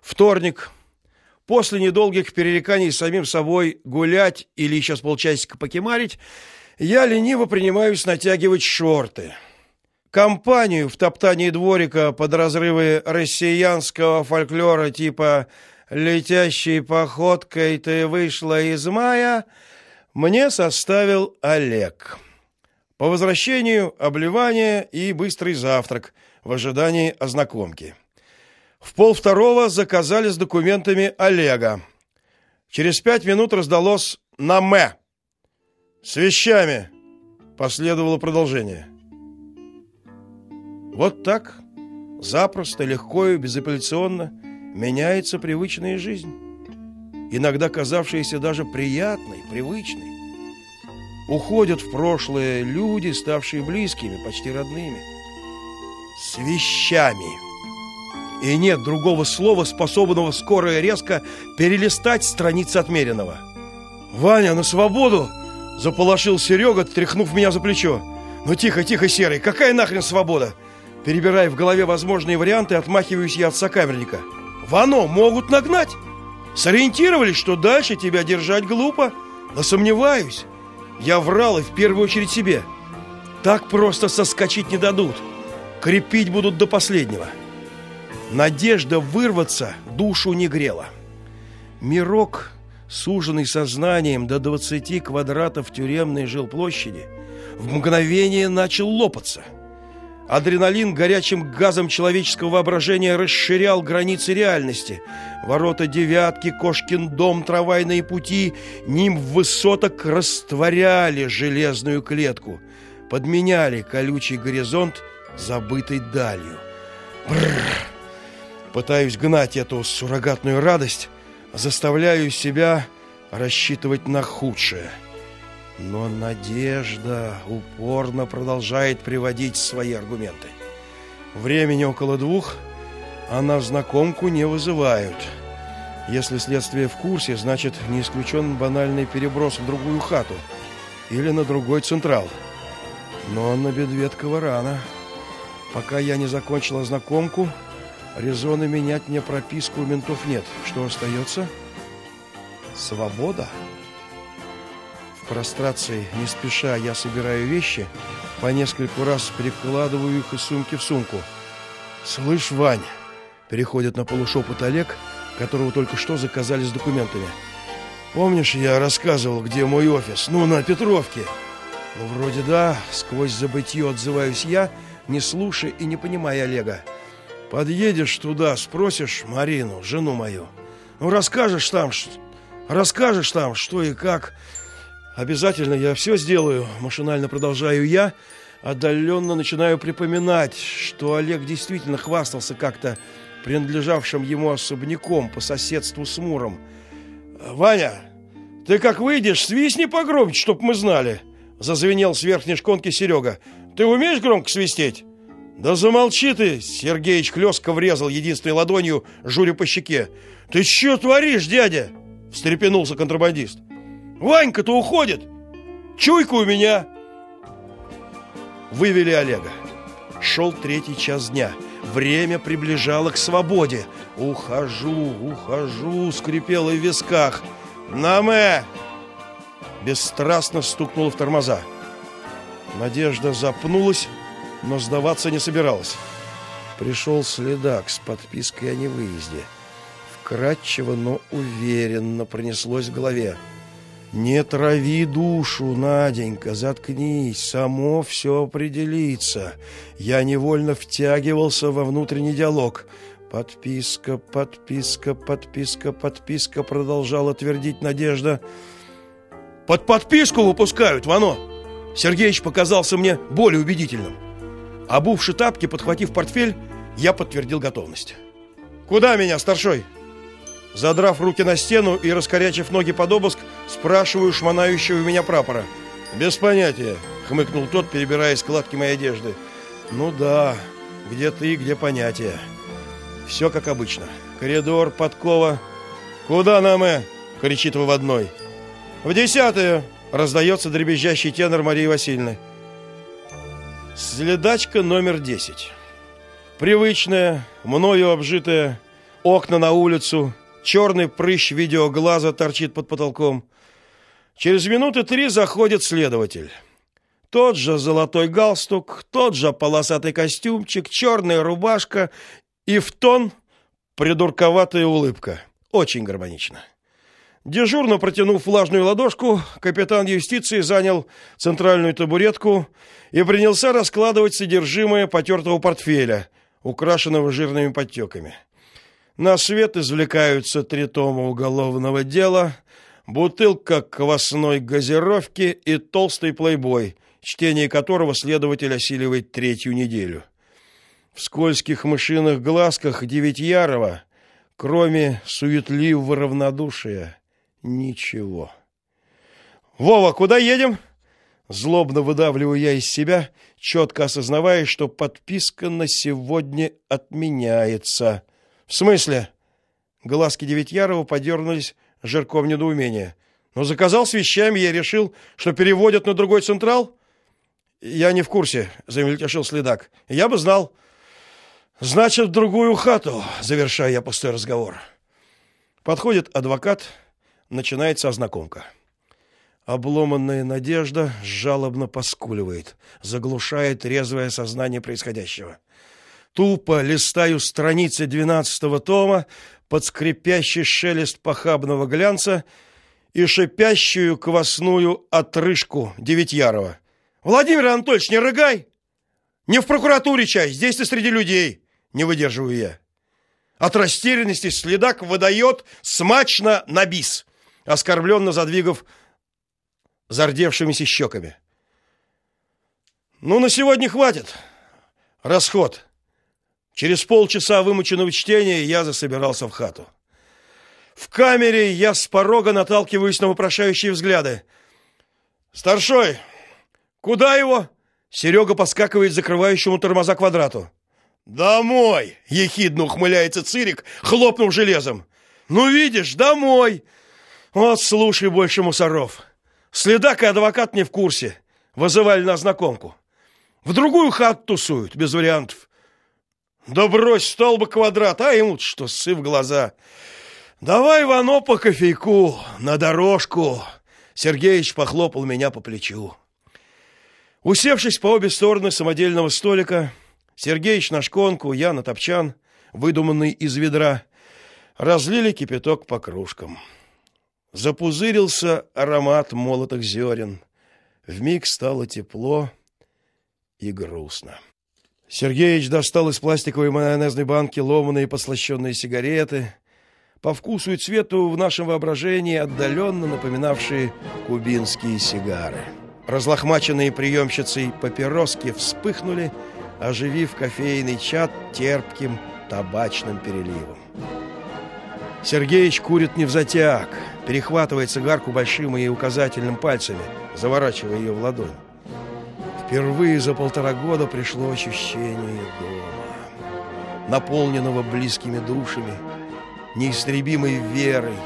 Вторник. После недолгих перереканий с самим собой гулять или еще с полчасика покемарить, я лениво принимаюсь натягивать шорты. Компанию в топтании дворика под разрывы россиянского фольклора типа «Летящей походкой ты вышла из мая» мне составил Олег. По возвращению обливание и быстрый завтрак в ожидании ознакомки. В полвторого заказали с документами Олега. Через пять минут раздалось на «мэ». «С вещами!» Последовало продолжение. Вот так, запросто, легко и безапелляционно меняется привычная жизнь. Иногда казавшаяся даже приятной, привычной. Уходят в прошлое люди, ставшие близкими, почти родными. С вещами и нет другого слова, способного скоро и резко перелистать страницы отмеренного. «Ваня, на свободу!» – заполошил Серега, тряхнув меня за плечо. «Ну тихо, тихо, Серый, какая нахрен свобода?» Перебирая в голове возможные варианты, отмахиваюсь я от сокамерника. «Вано могут нагнать!» Сориентировались, что дальше тебя держать глупо, но сомневаюсь. Я врал и в первую очередь себе. Так просто соскочить не дадут. Крепить будут до последнего. Надежда вырваться душу не грела. Мирок, суженный сознанием до 20 квадратов тюремной жилплощади, в мгновение начал лопаться. Адреналин горячим газом человеческого воображения расширял границы реальности. Ворота девятки, кошкин дом, трамвайные пути, ним высоток растворяли железную клетку, подменяли колючий горизонт забытой далью. Бррр! Пытаюсь гнать эту суррогатную радость, заставляю себя рассчитывать на худшее. Но надежда упорно продолжает приводить свои аргументы. Времени около двух, а на знакомку не вызывают. Если следствие в курсе, значит, не исключен банальный переброс в другую хату или на другой централ. Но на Бедветкова рано. Пока я не закончила знакомку, Резона менять мне прописку у ментов нет. Что остается? Свобода. В прострации, не спеша, я собираю вещи, по нескольку раз перекладываю их из сумки в сумку. «Слышь, Вань!» Переходит на полушепот Олег, которого только что заказали с документами. «Помнишь, я рассказывал, где мой офис? Ну, на Петровке!» «Ну, вроде да», — сквозь забытье отзываюсь я, не слушая и не понимая Олега. Подъедешь туда, спросишь Марину, жену мою. Ну, расскажешь там, расскажешь там, что и как. Обязательно я все сделаю, машинально продолжаю я, отдаленно начинаю припоминать, что Олег действительно хвастался как-то принадлежавшим ему особняком по соседству с Муром. «Ваня, ты как выйдешь, свистни погромче, чтоб мы знали!» Зазвенел с верхней шконки Серега. «Ты умеешь громко свистеть?» «Да замолчи ты!» — Сергеич Клёско врезал единственной ладонью Жюре по щеке. «Ты что творишь, дядя?» — встрепенулся контрабандист. «Ванька-то уходит! Чуйка у меня!» Вывели Олега. Шел третий час дня. Время приближало к свободе. «Ухожу, ухожу!» — скрипело в висках. «Наме!» Бесстрастно стукнуло в тормоза. Надежда запнулась, но сдаваться не собиралась. Пришел следак с подпиской о невыезде. Вкратчиво, но уверенно пронеслось в голове. «Не трави душу, Наденька, заткнись, само все определится». Я невольно втягивался во внутренний диалог. «Подписка, подписка, подписка, подписка», продолжала твердить Надежда. «Под подписку выпускают, Вано!» Сергеич показался мне более убедительным. Обувши тапки, подхватив портфель, я подтвердил готовность. «Куда меня, старшой?» Задрав руки на стену и раскорячив ноги под обыск, спрашиваю шмонающего меня прапора. «Без понятия», — хмыкнул тот, перебирая складки моей одежды. «Ну да, где ты, где понятия. Все как обычно. Коридор, подкова. Куда нам, э?» — кричит выводной. «В десятую!» — раздается дребезжащий тенор Марии Васильевны. Следачка номер 10. Привычная, мною обжитая, окна на улицу, черный прыщ видеоглаза торчит под потолком. Через минуты три заходит следователь. Тот же золотой галстук, тот же полосатый костюмчик, черная рубашка и в тон придурковатая улыбка. Очень гармонично. Дежурно протянув влажную ладошку, капитан юстиции занял центральную табуретку и принялся раскладывать содержимое потертого портфеля, украшенного жирными подтеками. На свет извлекаются три тома уголовного дела, бутылка квасной газировки и толстый плейбой, чтение которого следователь осиливает третью неделю. В скользких мышиных глазках Девятьярова, кроме суетливого равнодушия, ничего. «Вова, куда едем?» Злобно выдавливаю я из себя, четко осознавая, что подписка на сегодня отменяется. В смысле? Глазки Девятьярова подернулись жирком недоумения. Но заказал с вещами, я решил, что переводят на другой централ. Я не в курсе, замельтешил следак. Я бы знал. Значит, в другую хату, завершая я пустой разговор. Подходит адвокат, начинается ознакомка. Обломанная надежда жалобно поскуливает, заглушает резвое сознание происходящего. Тупо листаю страницы двенадцатого тома под скрипящий шелест похабного глянца и шипящую квасную отрыжку Девятьярова. Владимир Анатольевич, не рыгай! Не в прокуратуре чай, здесь ты среди людей. Не выдерживаю я. От растерянности следак выдает смачно на бис, оскорбленно задвигав зардевшимися щеками. Ну, на сегодня хватит. Расход. Через полчаса вымученного чтения я засобирался в хату. В камере я с порога наталкиваюсь на вопрошающие взгляды. Старшой, куда его? Серега поскакивает закрывающему тормоза квадрату. Домой, ехидно ухмыляется Цирик, хлопнув железом. Ну видишь, домой. Вот слушай больше мусоров. Следак и адвокат не в курсе. Вызывали на знакомку. В другую хату тусуют, без вариантов. Да брось, столба квадрат, а ему что, ссы в глаза. Давай, Вано, по кофейку, на дорожку. Сергеич похлопал меня по плечу. Усевшись по обе стороны самодельного столика, Сергеич на шконку, я на топчан, выдуманный из ведра, разлили кипяток по кружкам. Запузырился аромат молотых зерен. Вмиг стало тепло и грустно. Сергеич достал из пластиковой майонезной банки ломаные послащенные сигареты, по вкусу и цвету в нашем воображении отдаленно напоминавшие кубинские сигары. Разлохмаченные приемщицей папироски вспыхнули, оживив кофейный чат терпким табачным переливом. Сергеич курит не в затяг, перехватывает цигарку большим и указательным пальцами, заворачивая ее в ладонь. Впервые за полтора года пришло ощущение дома, наполненного близкими душами, неистребимой верой,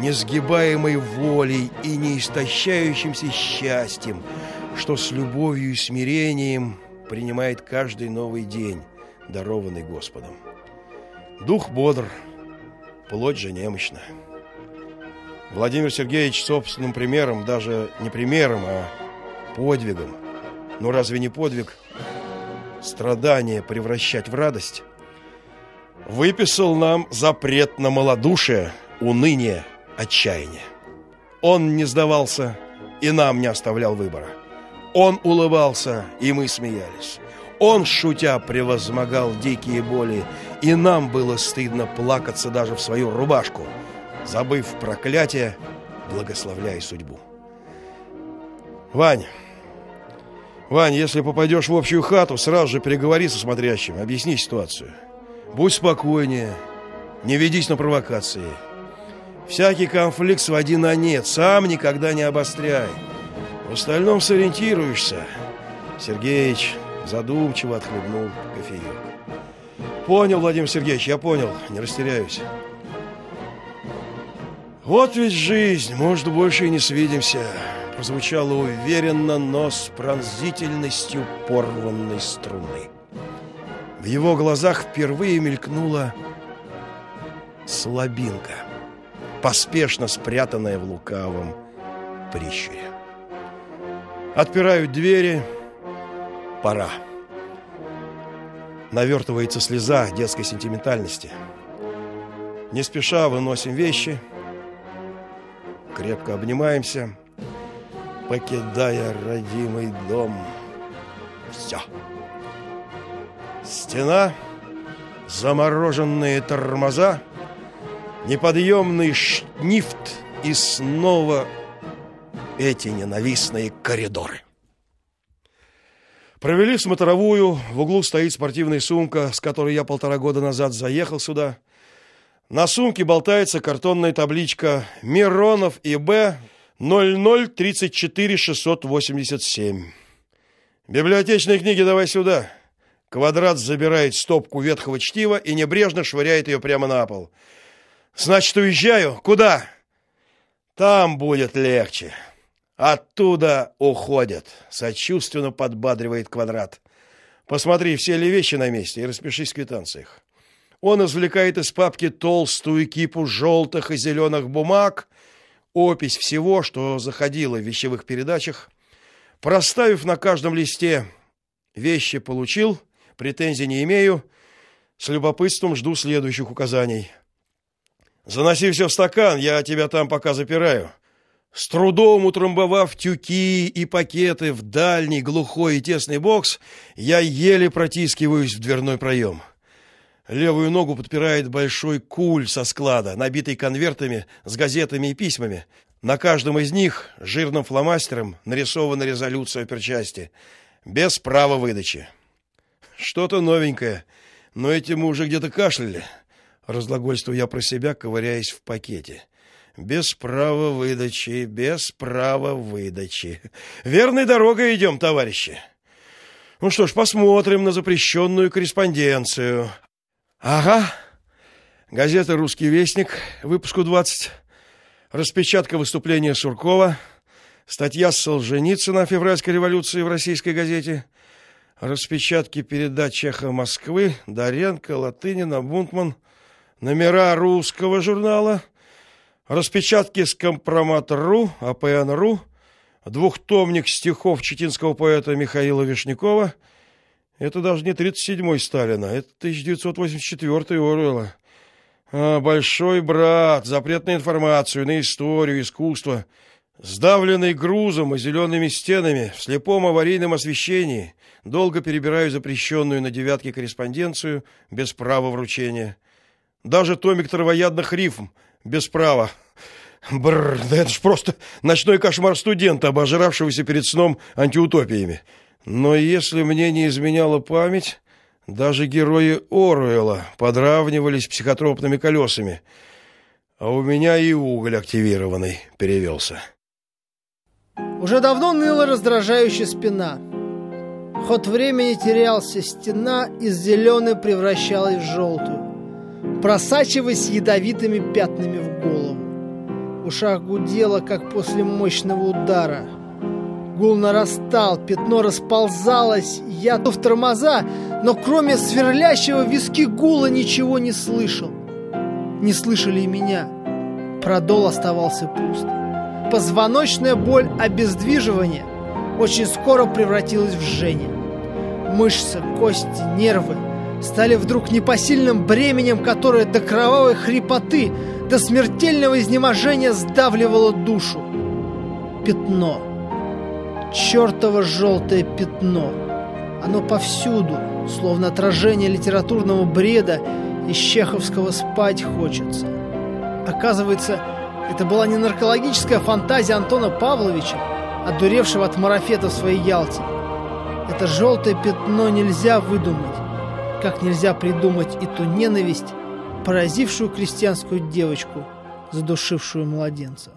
несгибаемой волей и неистощающимся счастьем, что с любовью и смирением принимает каждый новый день, дарованный Господом. Дух бодр, плоть же немощна. Владимир Сергеевич собственным примером, даже не примером, а подвигом. Ну разве не подвиг страдания превращать в радость? Выписал нам запрет на малодушие, уныние, отчаяние. Он не сдавался и нам не оставлял выбора. Он улыбался, и мы смеялись. Он, шутя, превозмогал дикие боли, и нам было стыдно плакаться даже в свою рубашку – забыв проклятие, благословляй судьбу. Вань, Вань, если попадешь в общую хату, сразу же переговори со смотрящим, объясни ситуацию. Будь спокойнее, не ведись на провокации. Всякий конфликт своди на нет, сам никогда не обостряй. В остальном сориентируешься. Сергеич задумчиво отхлебнул кофеек. Понял, Владимир Сергеевич, я понял, не растеряюсь. Вот ведь жизнь, может, больше и не свидимся. Прозвучало уверенно, но с пронзительностью порванной струны. В его глазах впервые мелькнуло слабинка, поспешно спрятанная в лукавом прищуре. Отпирают двери. Пора. Навертывается слеза детской сентиментальности. Не спеша выносим вещи, крепко обнимаемся, покидая родимый дом. Все. Стена, замороженные тормоза, неподъемный шнифт и снова эти ненавистные коридоры. Провели смотровую, в углу стоит спортивная сумка, с которой я полтора года назад заехал сюда. На сумке болтается картонная табличка «Миронов ИБ 0034687». «Библиотечные книги давай сюда». Квадрат забирает стопку ветхого чтива и небрежно швыряет ее прямо на пол. «Значит, уезжаю? Куда?» «Там будет легче». Оттуда уходят, сочувственно подбадривает Квадрат. Посмотри, все ли вещи на месте и распишись в квитанциях. Он извлекает из папки толстую кипу желтых и зеленых бумаг, опись всего, что заходило в вещевых передачах. Проставив на каждом листе вещи получил, претензий не имею, с любопытством жду следующих указаний. Заноси все в стакан, я тебя там пока запираю. С трудом утрамбовав тюки и пакеты в дальний глухой и тесный бокс, я еле протискиваюсь в дверной проем. Левую ногу подпирает большой куль со склада, набитый конвертами с газетами и письмами. На каждом из них жирным фломастером нарисована резолюция о перчасти, без права выдачи. Что-то новенькое, но эти мы уже где-то кашляли. Разглагольствую я про себя, ковыряясь в пакете. Без права выдачи, без права выдачи. Верной дорогой идем, товарищи. Ну что ж, посмотрим на запрещенную корреспонденцию. Ага. Газета «Русский вестник», выпуску 20. Распечатка выступления Суркова. Статья Солженицына о февральской революции в российской газете. Распечатки передач Чеха Москвы, Доренко, Латынина, Бунтман. Номера русского журнала – Распечатки с компромат.ру, АПН.ру, двухтомник стихов читинского поэта Михаила Вишнякова. Это даже не 37-й Сталина, это 1984-й Оруэлла. А, большой брат, запрет на информацию, на историю, искусство, сдавленный грузом и зелеными стенами, в слепом аварийном освещении, долго перебираю запрещенную на девятке корреспонденцию без права вручения. Даже томик травоядных рифм без права. Бррр, да это ж просто ночной кошмар студента, обожравшегося перед сном антиутопиями. Но если мне не изменяла память, даже герои Оруэлла подравнивались психотропными колесами. А у меня и уголь активированный перевелся. Уже давно ныла раздражающая спина. Ход времени терялся, стена из зеленой превращалась в желтую просачиваясь ядовитыми пятнами в голову. Ушах гудело, как после мощного удара. Гул нарастал, пятно расползалось, я то в тормоза, но кроме сверлящего виски гула ничего не слышал. Не слышали и меня. Продол оставался пуст. Позвоночная боль обездвиживания очень скоро превратилась в жжение. Мышцы, кости, нервы — стали вдруг непосильным бременем, которое до кровавой хрипоты, до смертельного изнеможения сдавливало душу. Пятно. Чёртово желтое пятно. Оно повсюду, словно отражение литературного бреда из чеховского «спать хочется». Оказывается, это была не наркологическая фантазия Антона Павловича, одуревшего от марафета в своей Ялте. Это желтое пятно нельзя выдумать как нельзя придумать и ту ненависть, поразившую крестьянскую девочку, задушившую младенца.